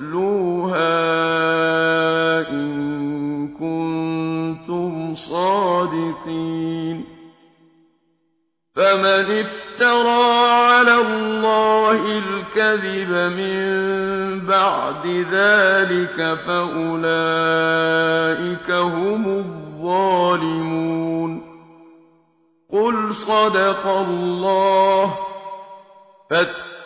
اتلوها إن كنتم صادقين فمن افترى على الله الكذب من بعد ذلك فأولئك هم الظالمون قل صدق الله فاتقوا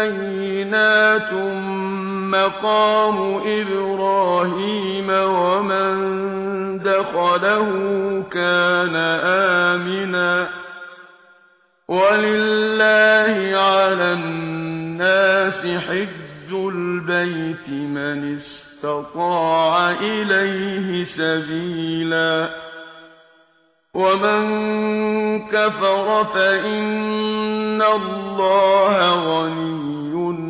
بَيِّنَاتٌ مَقَامُ إِبْرَاهِيمَ وَمَن دَخَلَهُ كَانَ آمِنًا وَلِلَّهِ عَلَى النَّاسِ حِجُّ الْبَيْتِ مَنِ اسْتَطَاعَ إِلَيْهِ سَبِيلًا وَمَن كَفَرَ فَإِنَّ اللَّهَ غَنِيٌّ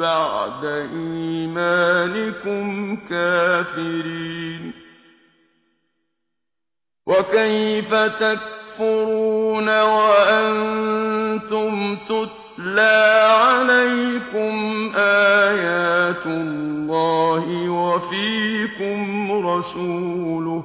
بعد إيمانكم كافرين وكيف تكفرون وأنتم تتلى عليكم آيات الله وفيكم رسوله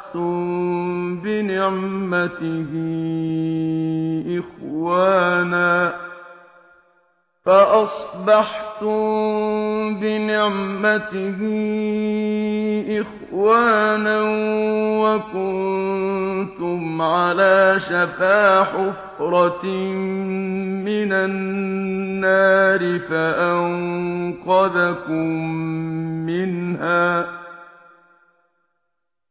أَخْلَفْتُم بِنِعْمَتِهِ إِخْوَانًا فَأَصْبَحْتُم بِنِعْمَتِهِ إِخْوَانًا وَكُنتُمْ عَلَى شَفَا حُفْرَةٍ مِنَ النَّارِ فَأَنقَذَكُم مِّنْهَا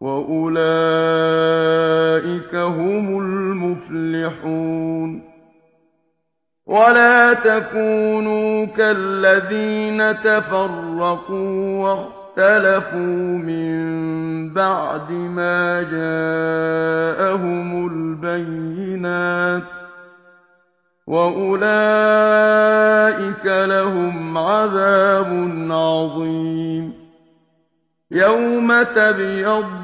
وَأُولَئِكَ هُمُ الْمُفْلِحُونَ وَلَا تَكُونُوا كَالَّذِينَ تَفَرَّقُوا وَاخْتَلَفُوا مِن بَعْدِ مَا جَاءَهُمُ الْبَيِّنَاتُ وَأُولَئِكَ لَهُمْ عَذَابٌ عَظِيمٌ يَوْمَ تَبْيَضُّ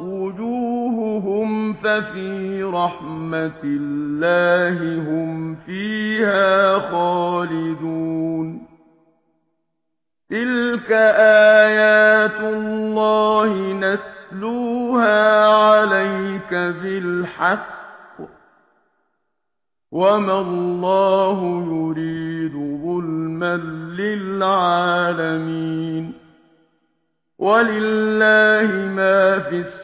وُجُوهُهُمْ فَفِي رَحْمَةِ اللَّهِ هُمْ فِيهَا خَالِدُونَ. تِلْكَ آيَاتُ اللَّهِ نَتْلُوهَا عَلَيْكَ بِالْحَقِّ. وَمَا اللَّهُ يُرِيدُ ظُلْمًا لِلْعَالَمِينَ. وَلِلَّهِ مَا فِي السماء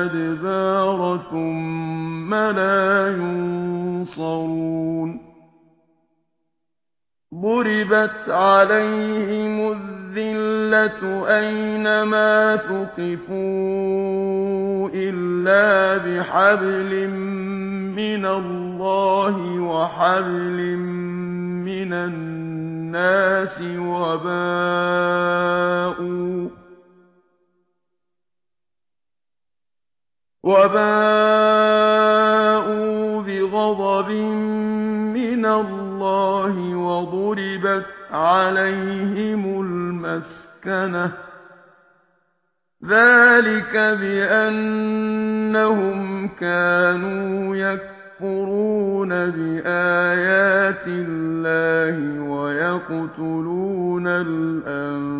الأدبار ثم لا ينصرون ضربت عليهم الذلة أينما تقفوا إلا بحبل من الله وحبل من الناس وباءوا وباءوا بغضب من الله وضربت عليهم المسكنة. ذلك بأنهم كانوا يكفرون بآيات الله ويقتلون الأنفس